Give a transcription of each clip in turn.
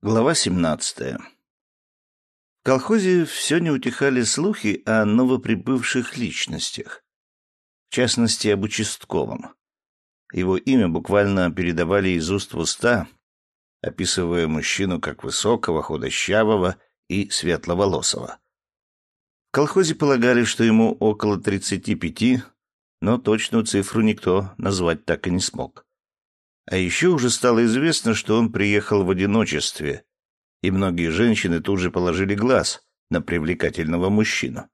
Глава 17. В колхозе все не утихали слухи о новоприбывших личностях, в частности, об участковом. Его имя буквально передавали из уст в уста, описывая мужчину как высокого, худощавого и светловолосого. В колхозе полагали, что ему около 35, но точную цифру никто назвать так и не смог. А еще уже стало известно, что он приехал в одиночестве, и многие женщины тут же положили глаз на привлекательного мужчину.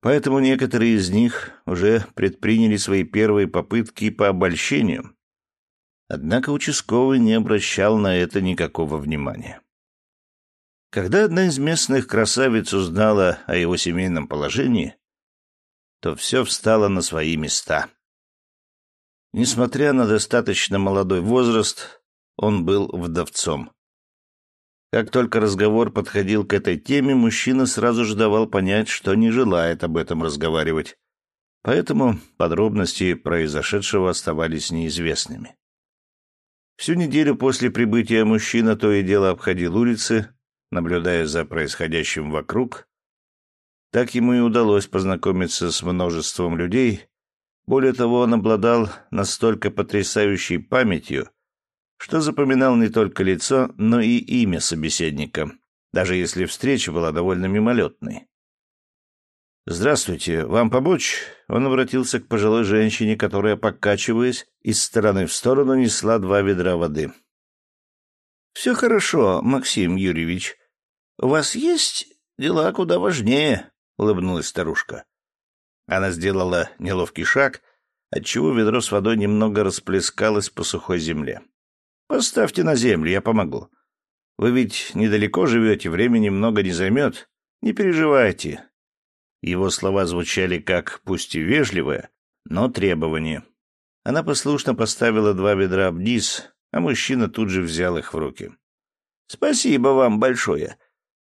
Поэтому некоторые из них уже предприняли свои первые попытки по обольщению. Однако участковый не обращал на это никакого внимания. Когда одна из местных красавиц узнала о его семейном положении, то все встало на свои места. Несмотря на достаточно молодой возраст, он был вдовцом. Как только разговор подходил к этой теме, мужчина сразу же давал понять, что не желает об этом разговаривать. Поэтому подробности произошедшего оставались неизвестными. Всю неделю после прибытия мужчина то и дело обходил улицы, наблюдая за происходящим вокруг. Так ему и удалось познакомиться с множеством людей, более того, он обладал настолько потрясающей памятью, что запоминал не только лицо, но и имя собеседника, даже если встреча была довольно мимолетной. «Здравствуйте, вам помочь?» Он обратился к пожилой женщине, которая, покачиваясь, из стороны в сторону несла два ведра воды. «Все хорошо, Максим Юрьевич. У вас есть дела куда важнее», — улыбнулась старушка. Она сделала неловкий шаг, отчего ведро с водой немного расплескалось по сухой земле. «Поставьте на землю, я помогу. Вы ведь недалеко живете, времени много не займет. Не переживайте». Его слова звучали как, пусть и вежливое, но требование. Она послушно поставила два ведра вниз, а мужчина тут же взял их в руки. «Спасибо вам большое.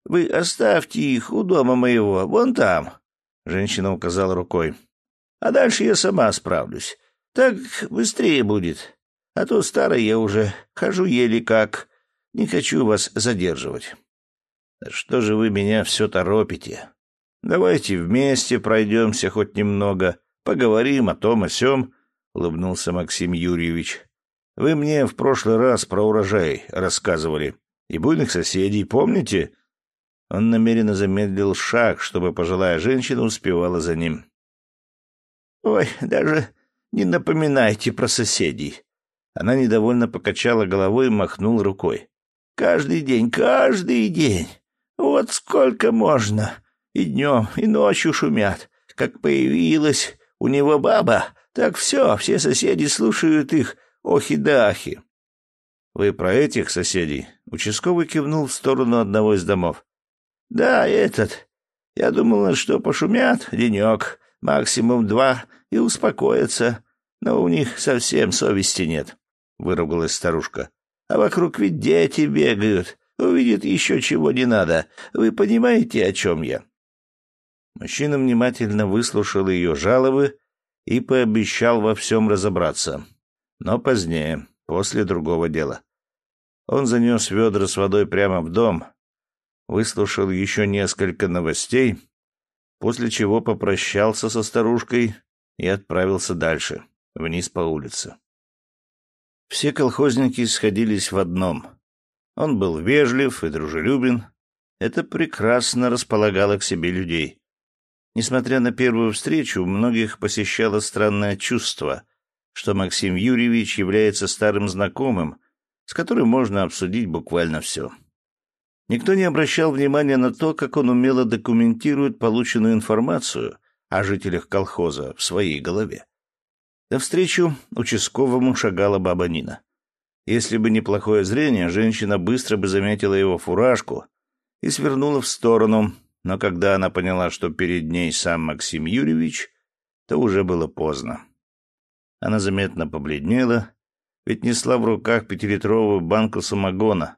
Вы оставьте их у дома моего, вон там. Женщина указала рукой. «А дальше я сама справлюсь. Так быстрее будет. А то старый я уже хожу еле как. Не хочу вас задерживать». «Да что же вы меня все торопите? Давайте вместе пройдемся хоть немного, поговорим о том о сём», — улыбнулся Максим Юрьевич. «Вы мне в прошлый раз про урожай рассказывали. И буйных соседей, помните?» Он намеренно замедлил шаг, чтобы пожилая женщина успевала за ним. «Ой, даже не напоминайте про соседей». Она недовольно покачала головой и махнула рукой. «Каждый день, каждый день. Вот сколько можно. И днем, и ночью шумят. Как появилась у него баба, так все, все соседи слушают их охи-дахи». «Вы про этих соседей?» Участковый кивнул в сторону одного из домов. Да, этот. Я думала, что пошумят денек, максимум два, и успокоятся. Но у них совсем совести нет, — выругалась старушка. А вокруг ведь дети бегают. Увидят еще чего не надо. Вы понимаете, о чем я? Мужчина внимательно выслушал ее жалобы и пообещал во всем разобраться. Но позднее, после другого дела. Он занес ведра с водой прямо в дом, выслушал еще несколько новостей, после чего попрощался со старушкой и отправился дальше, вниз по улице. Все колхозники сходились в одном. Он был вежлив и дружелюбен. Это прекрасно располагало к себе людей. Несмотря на первую встречу, у многих посещало странное чувство, что Максим Юрьевич является старым знакомым, с которым можно обсудить буквально все. Никто не обращал внимания на то, как он умело документирует полученную информацию о жителях колхоза в своей голове. Навстречу участковому шагала баба Нина. Если бы не плохое зрение, женщина быстро бы заметила его фуражку и свернула в сторону, но когда она поняла, что перед ней сам Максим Юрьевич, то уже было поздно. Она заметно побледнела, ведь несла в руках пятилитровую банку самогона,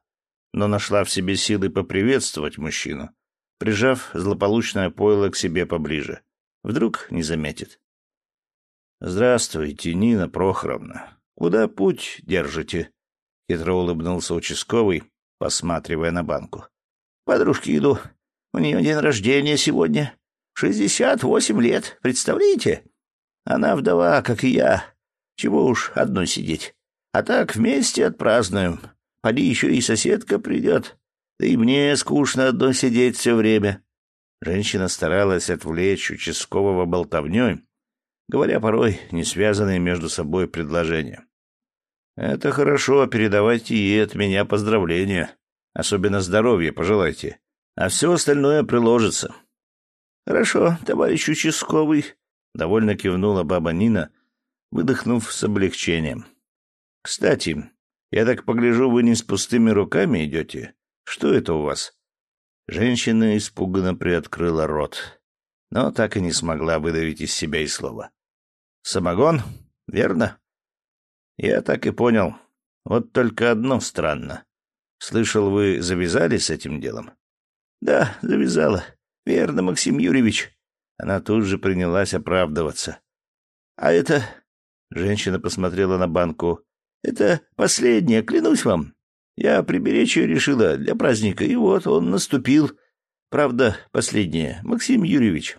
но нашла в себе силы поприветствовать мужчину, прижав злополучное пойло к себе поближе. Вдруг не заметит. «Здравствуйте, Нина Прохоровна. Куда путь держите?» Хитро улыбнулся участковый, посматривая на банку. «Подружки иду. У нее день рождения сегодня. Шестьдесят восемь лет, представляете? Она вдова, как и я. Чего уж одной сидеть. А так вместе отпразднуем. Поди еще и соседка придет. Да и мне скучно одной сидеть все время». Женщина старалась отвлечь участкового болтовней, говоря порой не связанные между собой предложения. «Это хорошо, передавайте ей от меня поздравления. Особенно здоровья пожелайте. А все остальное приложится». «Хорошо, товарищ участковый», — довольно кивнула баба Нина, выдохнув с облегчением. «Кстати, я так погляжу, вы не с пустыми руками идете. Что это у вас?» Женщина испуганно приоткрыла рот, но так и не смогла выдавить из себя и слова. «Самогон? Верно?» «Я так и понял. Вот только одно странно. Слышал, вы завязали с этим делом?» «Да, завязала. Верно, Максим Юрьевич». Она тут же принялась оправдываться. «А это...» Женщина посмотрела на банку. «Это последнее, клянусь вам. Я приберечь ее решила для праздника, и вот он наступил. Правда, последнее. Максим Юрьевич.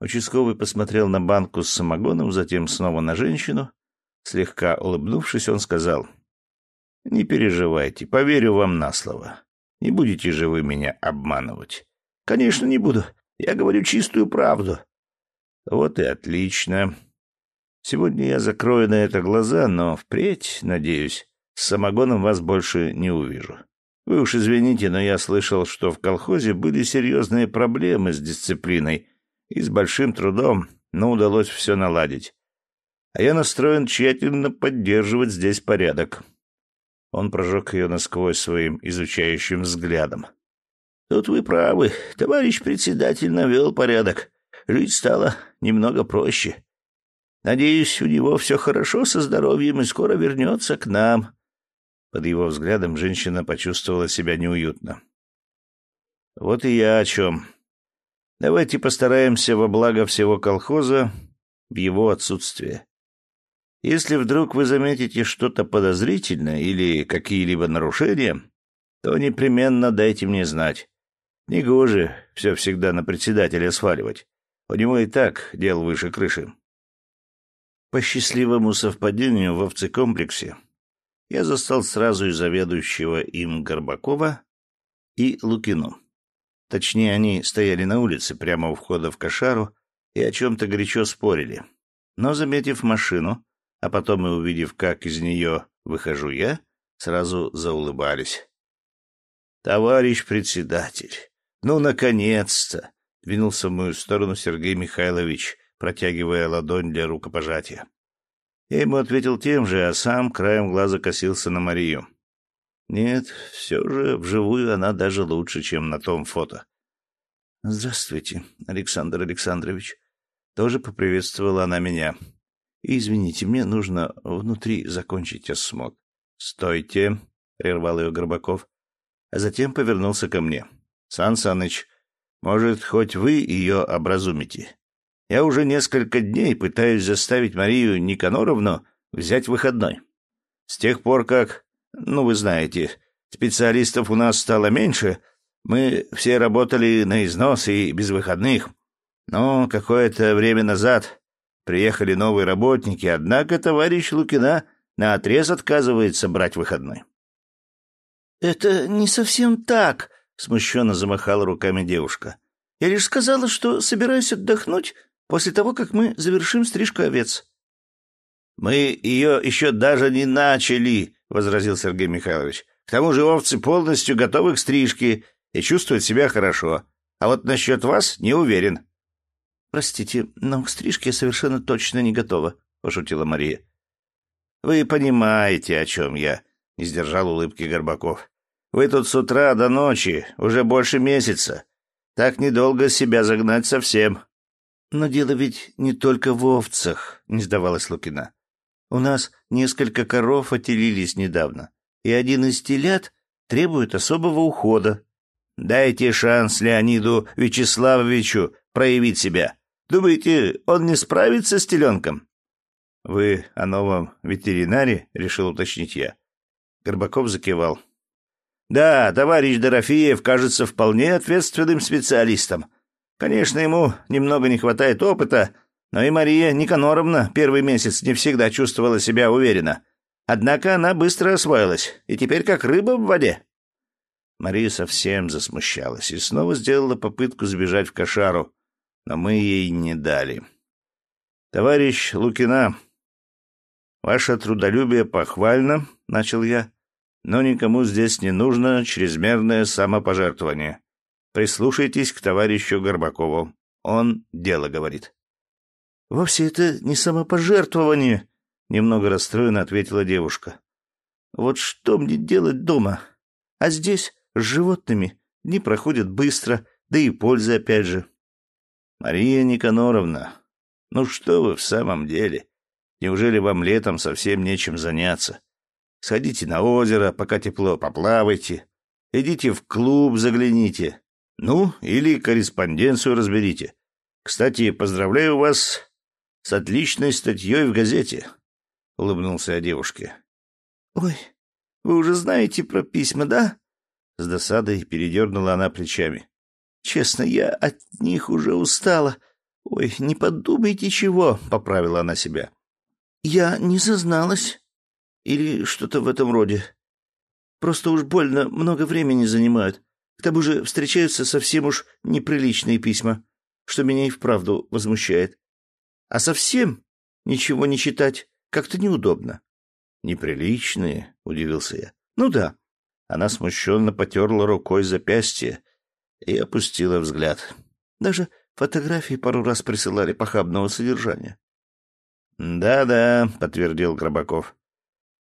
Участковый посмотрел на банку с самогоном, затем снова на женщину. Слегка улыбнувшись, он сказал, «Не переживайте, поверю вам на слово. Не будете же вы меня обманывать?» «Конечно, не буду. Я говорю чистую правду». «Вот и отлично. Сегодня я закрою на это глаза, но впредь, надеюсь, с самогоном вас больше не увижу. Вы уж извините, но я слышал, что в колхозе были серьезные проблемы с дисциплиной, и с большим трудом, но удалось все наладить. А я настроен тщательно поддерживать здесь порядок. Он прожег ее насквозь своим изучающим взглядом. Тут вы правы, товарищ председатель навел порядок. Жить стало немного проще. Надеюсь, у него все хорошо со здоровьем и скоро вернется к нам. Под его взглядом женщина почувствовала себя неуютно. «Вот и я о чем. Давайте постараемся во благо всего колхоза в его отсутствие. Если вдруг вы заметите что-то подозрительное или какие-либо нарушения, то непременно дайте мне знать. Негоже все всегда на председателя сваливать. У него и так дел выше крыши». По счастливому совпадению в овцекомплексе я застал сразу и заведующего им Горбакова и Лукину. Точнее, они стояли на улице, прямо у входа в кошару, и о чем-то горячо спорили. Но, заметив машину, а потом и увидев, как из нее выхожу я, сразу заулыбались. «Товарищ председатель, ну, наконец-то!» — двинулся в мою сторону Сергей Михайлович, протягивая ладонь для рукопожатия. Я ему ответил тем же, а сам краем глаза косился на Марию. Нет, все же вживую она даже лучше, чем на том фото. «Здравствуйте, Александр Александрович». Тоже поприветствовала она меня. «Извините, мне нужно внутри закончить осмотр». «Стойте», — прервал ее Горбаков, а затем повернулся ко мне. «Сан Саныч, может, хоть вы ее образумите? Я уже несколько дней пытаюсь заставить Марию Никаноровну взять выходной. С тех пор, как, ну, вы знаете, специалистов у нас стало меньше, мы все работали на износ и без выходных. Но какое-то время назад приехали новые работники, однако товарищ Лукина наотрез отказывается брать выходной. «Это не совсем так», — смущенно замахала руками девушка. «Я лишь сказала, что собираюсь отдохнуть после того, как мы завершим стрижку овец. «Мы ее еще даже не начали», — возразил Сергей Михайлович. «К тому же овцы полностью готовы к стрижке и чувствуют себя хорошо. А вот насчет вас не уверен». «Простите, но к стрижке я совершенно точно не готова», — пошутила Мария. «Вы понимаете, о чем я», — не сдержал улыбки Горбаков. «Вы тут с утра до ночи, уже больше месяца. Так недолго себя загнать совсем». «Но дело ведь не только в овцах», — не сдавалась Лукина. «У нас несколько коров отелились недавно, и один из телят требует особого ухода. Дайте шанс Леониду Вячеславовичу проявить себя. Думаете, он не справится с теленком?» «Вы о новом ветеринаре?» — решил уточнить я. Горбаков закивал. Да, товарищ Дорофеев кажется вполне ответственным специалистом. Конечно, ему немного не хватает опыта, но и Мария Никаноровна первый месяц не всегда чувствовала себя уверенно. Однако она быстро освоилась, и теперь как рыба в воде. Мария совсем засмущалась и снова сделала попытку сбежать в кошару, но мы ей не дали. «Товарищ Лукина, ваше трудолюбие похвально», — начал я, «но никому здесь не нужно чрезмерное самопожертвование. Прислушайтесь к товарищу Горбакову. Он дело говорит». «Вовсе это не самопожертвование», — немного расстроенно ответила девушка. «Вот что мне делать дома? А здесь с животными дни проходят быстро, да и пользы опять же». «Мария Никаноровна, ну что вы в самом деле? Неужели вам летом совсем нечем заняться? Сходите на озеро, пока тепло, поплавайте. Идите в клуб, загляните. Ну, или корреспонденцию разберите. Кстати, поздравляю вас с отличной статьей в газете», — улыбнулся я девушке. «Ой, вы уже знаете про письма, да?» С досадой передернула она плечами. «Честно, я от них уже устала. Ой, не подумайте чего», — поправила она себя. «Я не зазналась. Или что-то в этом роде. Просто уж больно много времени занимают. К тому же встречаются совсем уж неприличные письма, что меня и вправду возмущает. А совсем ничего не читать как-то неудобно. «Неприличные?» — удивился я. «Ну да». Она смущенно потерла рукой запястье и опустила взгляд. Даже фотографии пару раз присылали похабного содержания. «Да-да», — подтвердил Гробаков.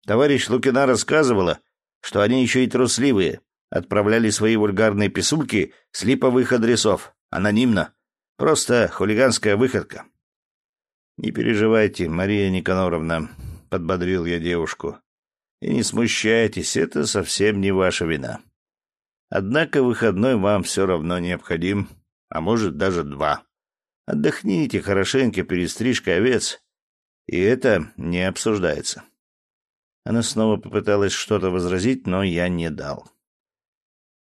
«Товарищ Лукина рассказывала, что они еще и трусливые, отправляли свои вульгарные писульки с липовых адресов, анонимно. Просто хулиганская выходка. «Не переживайте, Мария Никаноровна», — подбодрил я девушку. «И не смущайтесь, это совсем не ваша вина. Однако выходной вам все равно необходим, а может даже два. Отдохните хорошенько перед стрижкой овец, и это не обсуждается». Она снова попыталась что-то возразить, но я не дал.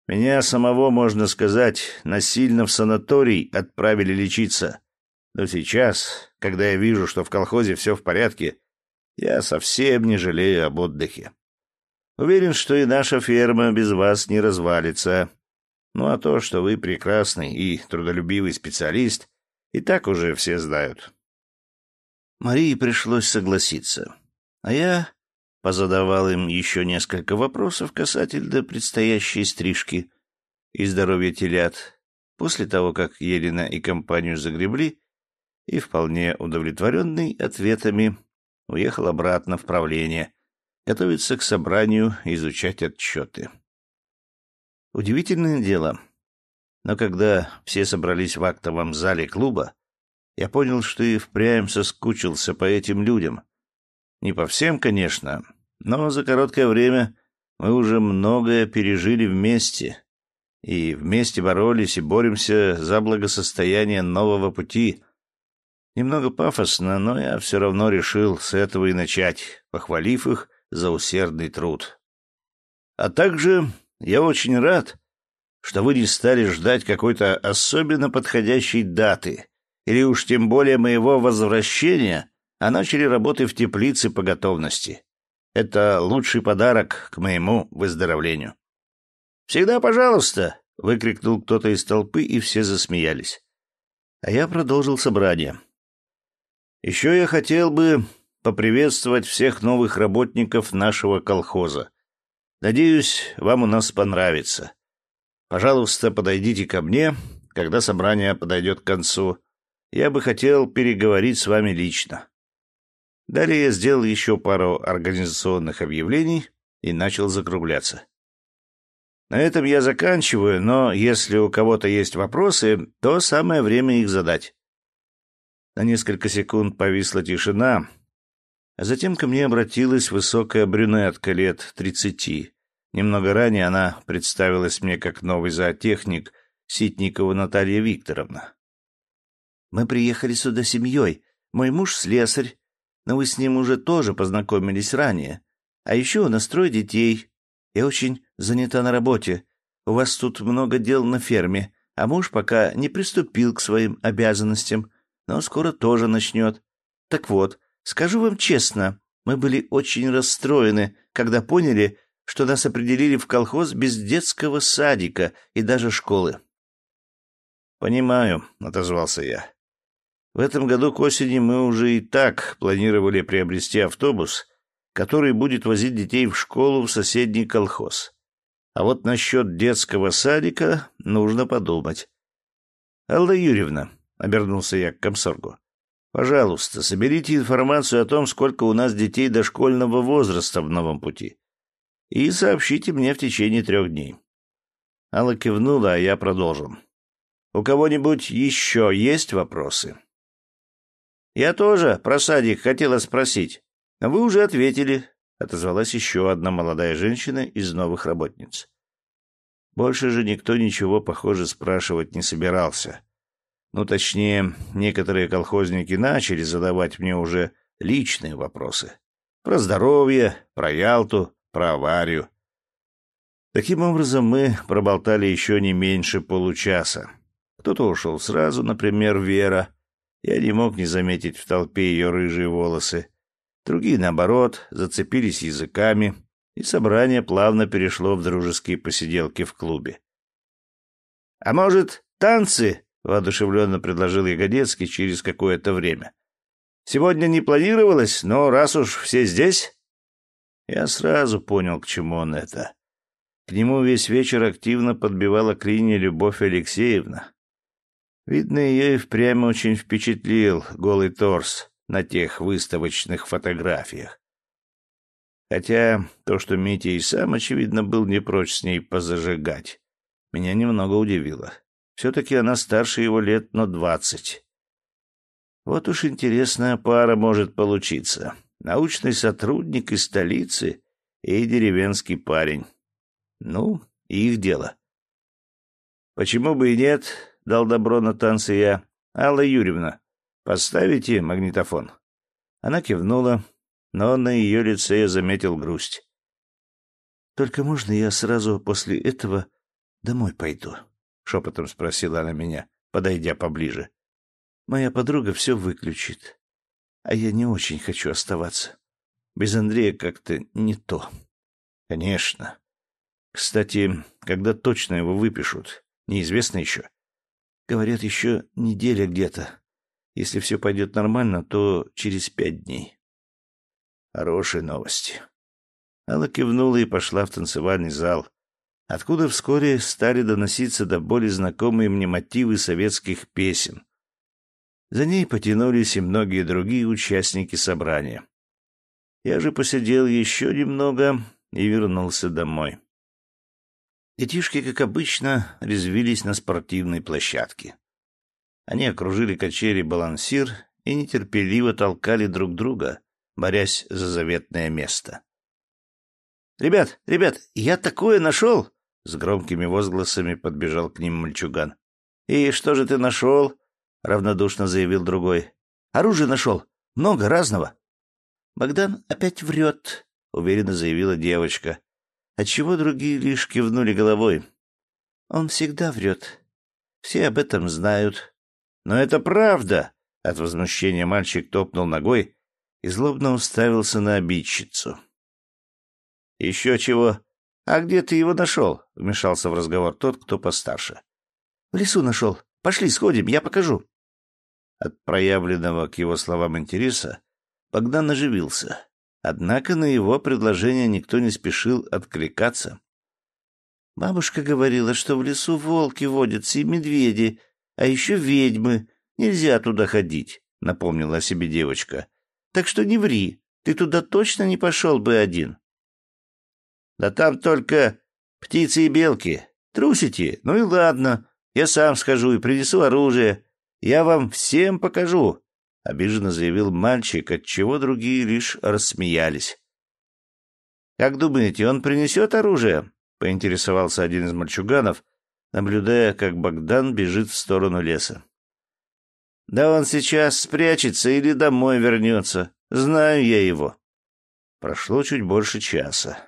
Меня самого, можно сказать, насильно в санаторий отправили лечиться. Но сейчас, когда я вижу, что в колхозе все в порядке, я совсем не жалею об отдыхе. Уверен, что и наша ферма без вас не развалится. Ну а то, что вы прекрасный и трудолюбивый специалист, и так уже все знают. Марии пришлось согласиться. А я позадавал им еще несколько вопросов касательно предстоящей стрижки и здоровья телят. После того, как Елена и компанию загребли, и, вполне удовлетворенный ответами, уехал обратно в правление, готовиться к собранию и изучать отчеты. Удивительное дело. Но когда все собрались в актовом зале клуба, я понял, что и впрямь соскучился по этим людям. Не по всем, конечно, но за короткое время мы уже многое пережили вместе. И вместе боролись и боремся за благосостояние нового пути, Немного пафосно, но я все равно решил с этого и начать, похвалив их за усердный труд. А также я очень рад, что вы не стали ждать какой-то особенно подходящей даты, или уж тем более моего возвращения, а начали работы в теплице по готовности. Это лучший подарок к моему выздоровлению. «Всегда пожалуйста!» — выкрикнул кто-то из толпы, и все засмеялись. А я продолжил собрание. Еще я хотел бы поприветствовать всех новых работников нашего колхоза. Надеюсь, вам у нас понравится. Пожалуйста, подойдите ко мне, когда собрание подойдет к концу. Я бы хотел переговорить с вами лично. Далее я сделал еще пару организационных объявлений и начал закругляться. На этом я заканчиваю, но если у кого-то есть вопросы, то самое время их задать. На несколько секунд повисла тишина, а затем ко мне обратилась высокая брюнетка лет тридцати. Немного ранее она представилась мне как новый зоотехник Ситникова Наталья Викторовна. «Мы приехали сюда семьей. Мой муж слесарь, но вы с ним уже тоже познакомились ранее. А еще у нас трое детей. Я очень занята на работе. У вас тут много дел на ферме, а муж пока не приступил к своим обязанностям, но скоро тоже начнет. Так вот, скажу вам честно, мы были очень расстроены, когда поняли, что нас определили в колхоз без детского садика и даже школы. «Понимаю», — отозвался я. «В этом году к осени мы уже и так планировали приобрести автобус, который будет возить детей в школу в соседний колхоз. А вот насчет детского садика нужно подумать». «Алла Юрьевна», — обернулся я к комсоргу, — «пожалуйста, соберите информацию о том, сколько у нас детей дошкольного возраста в новом пути, и сообщите мне в течение трех дней». Алла кивнула, а я продолжил. У кого-нибудь еще есть вопросы? Я тоже про садик хотела спросить. Вы уже ответили, отозвалась еще одна молодая женщина из новых работниц. Больше же никто ничего, похоже, спрашивать не собирался. Ну, точнее, некоторые колхозники начали задавать мне уже личные вопросы. Про здоровье, про Ялту, про аварию. Таким образом, мы проболтали еще не меньше получаса. Кто-то ушел сразу, например, Вера. Я не мог не заметить в толпе ее рыжие волосы. Другие, наоборот, зацепились языками, и собрание плавно перешло в дружеские посиделки в клубе. «А может, танцы?» — воодушевленно предложил Ягодецкий через какое-то время. «Сегодня не планировалось, но раз уж все здесь...» Я сразу понял, к чему он это. К нему весь вечер активно подбивала клинья Любовь Алексеевна. Видно, ее и впрямь очень впечатлил голый торс на тех выставочных фотографиях. Хотя то, что Митя и сам, очевидно, был не прочь с ней позажигать, меня немного удивило. Все-таки она старше его лет на двадцать. Вот уж интересная пара может получиться. Научный сотрудник из столицы и деревенский парень. Ну, их дело. Почему бы и нет, дал добро на танцы я. «Алла Юрьевна, поставите магнитофон?» Она кивнула, но на ее лице я заметил грусть. «Только можно я сразу после этого домой пойду?» — шепотом спросила она меня, подойдя поближе. «Моя подруга все выключит, а я не очень хочу оставаться. Без Андрея как-то не то». «Конечно. Кстати, когда точно его выпишут, неизвестно еще. Говорят, еще неделя где-то. Если все пойдет нормально, то через пять дней. Хорошие новости. Алла кивнула и пошла в танцевальный зал, откуда вскоре стали доноситься до боли знакомые мне мотивы советских песен. За ней потянулись и многие другие участники собрания. Я же посидел еще немного и вернулся домой. Детишки, как обычно, резвились на спортивной площадке. Они окружили качели балансир и нетерпеливо толкали друг друга, борясь за заветное место. «Ребят, ребят, я такое нашел!» С громкими возгласами подбежал к ним мальчуган. «И что же ты нашел?» — равнодушно заявил другой. «Оружие нашел. Много разного». «Богдан опять врет», — уверенно заявила девочка отчего другие лишь кивнули головой. Он всегда врет. Все об этом знают. Но это правда! От возмущения мальчик топнул ногой и злобно уставился на обидчицу. «Еще чего? А где ты его нашел?» — вмешался в разговор тот, кто постарше. «В лесу нашел. Пошли, сходим, я покажу». От проявленного к его словам интереса Богдан оживился. Однако на его предложение никто не спешил откликаться. Бабушка говорила, что в лесу волки водятся и медведи, а еще ведьмы. Нельзя туда ходить, — напомнила себе девочка. Так что не ври, ты туда точно не пошел бы один. Да там только птицы и белки. Трусите? Ну и ладно, я сам схожу и принесу оружие. Я вам всем покажу, — обиженно заявил мальчик, отчего другие лишь рассмеялись. «Как думаете, он принесет оружие?» — поинтересовался один из мальчуганов, наблюдая, как Богдан бежит в сторону леса. «Да он сейчас спрячется или домой вернется. Знаю я его». Прошло чуть больше часа.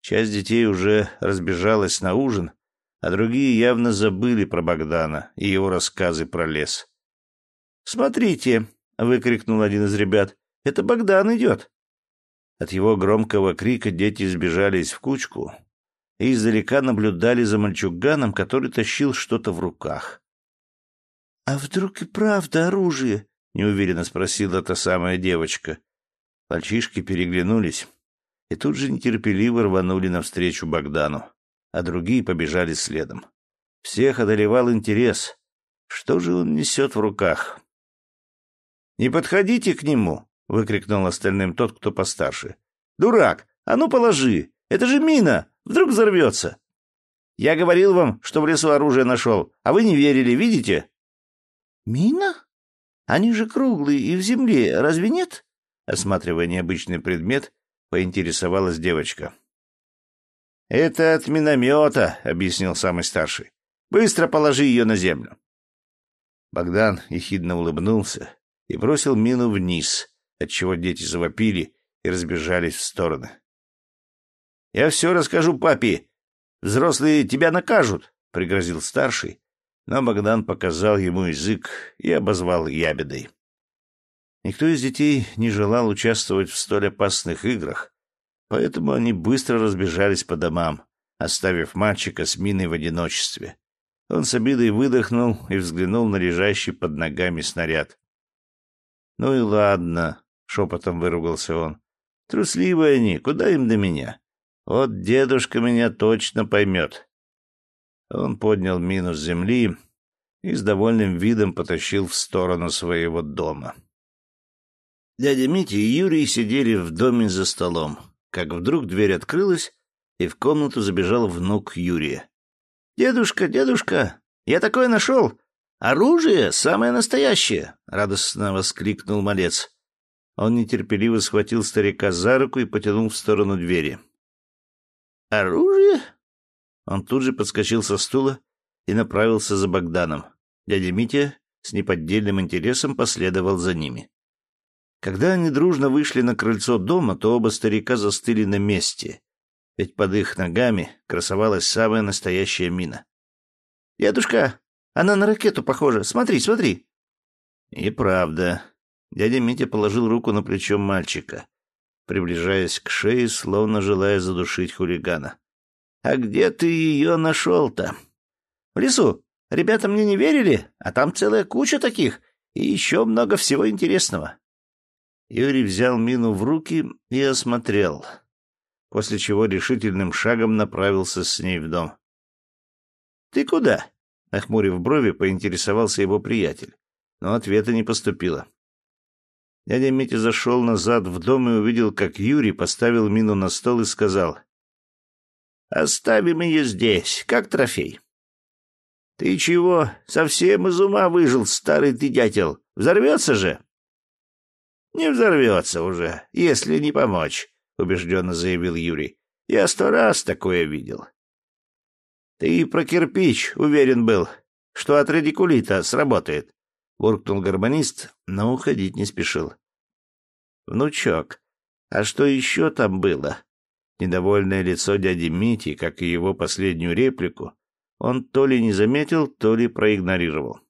Часть детей уже разбежалась на ужин, а другие явно забыли про Богдана и его рассказы про лес. «Смотрите!» — выкрикнул один из ребят. «Это Богдан идет!» От его громкого крика дети сбежались в кучку и издалека наблюдали за мальчуганом, который тащил что-то в руках. «А вдруг и правда оружие?» — неуверенно спросила та самая девочка. Мальчишки переглянулись и тут же нетерпеливо рванули навстречу Богдану, а другие побежали следом. Всех одолевал интерес. Что же он несет в руках? «Не подходите к нему!» — выкрикнул остальным тот, кто постарше. «Дурак! А ну положи! Это же мина! Вдруг взорвется!» «Я говорил вам, что в лесу оружие нашел, а вы не верили, видите?» «Мина? Они же круглые и в земле, разве нет?» Осматривая необычный предмет, поинтересовалась девочка. «Это от миномета», — объяснил самый старший. «Быстро положи ее на землю». Богдан ехидно улыбнулся и бросил мину вниз, отчего дети завопили и разбежались в стороны. «Я все расскажу папе. Взрослые тебя накажут», — пригрозил старший, но Богдан показал ему язык и обозвал ябедой. Никто из детей не желал участвовать в столь опасных играх, поэтому они быстро разбежались по домам, оставив мальчика с миной в одиночестве. Он с обидой выдохнул и взглянул на лежащий под ногами снаряд. «Ну и ладно», — шепотом выругался он. «Трусливые они, куда им до меня? Вот дедушка меня точно поймет». Он поднял мину с земли и с довольным видом потащил в сторону своего дома. Дядя Митя и Юрий сидели в доме за столом, как вдруг дверь открылась, и в комнату забежал внук Юрия. «Дедушка, дедушка, я такое нашел! Оружие самое настоящее!» — радостно воскликнул малец. Он нетерпеливо схватил старика за руку и потянул в сторону двери. «Оружие?» Он тут же подскочил со стула и направился за Богданом. Дядя Митя с неподдельным интересом последовал за ними. Когда они дружно вышли на крыльцо дома, то оба старика застыли на месте, ведь под их ногами красовалась самая настоящая мина. «Дедушка, она на ракету похожа. Смотри, смотри!» И правда. Дядя Митя положил руку на плечо мальчика, приближаясь к шее, словно желая задушить хулигана. «А где ты ее нашел-то?» «В лесу. Ребята мне не верили, а там целая куча таких и еще много всего интересного. Юрий взял мину в руки и осмотрел, после чего решительным шагом направился с ней в дом. «Ты куда?» — нахмурив брови, поинтересовался его приятель, но ответа не поступило. Дядя Митя зашел назад в дом и увидел, как Юрий поставил мину на стол и сказал. «Оставим ее здесь, как трофей». «Ты чего, совсем из ума выжил, старый ты дятел? Взорвется же?» «Не взорвется уже, если не помочь», — убежденно заявил Юрий. «Я сто раз такое видел». «Ты про кирпич уверен был, что от радикулита сработает», — буркнул гармонист, но уходить не спешил. «Внучок, а что еще там было?» Недовольное лицо дяди Мити, как и его последнюю реплику, он то ли не заметил, то ли проигнорировал.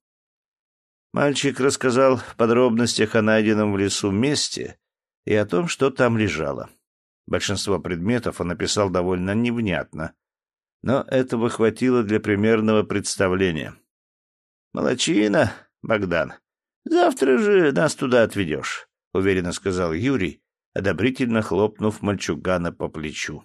Мальчик рассказал в подробностях о найденном в лесу месте и о том, что там лежало. Большинство предметов он написал довольно невнятно, но этого хватило для примерного представления. «Молодчина, Богдан. Завтра же нас туда отведешь», — уверенно сказал Юрий, одобрительно хлопнув мальчугана по плечу.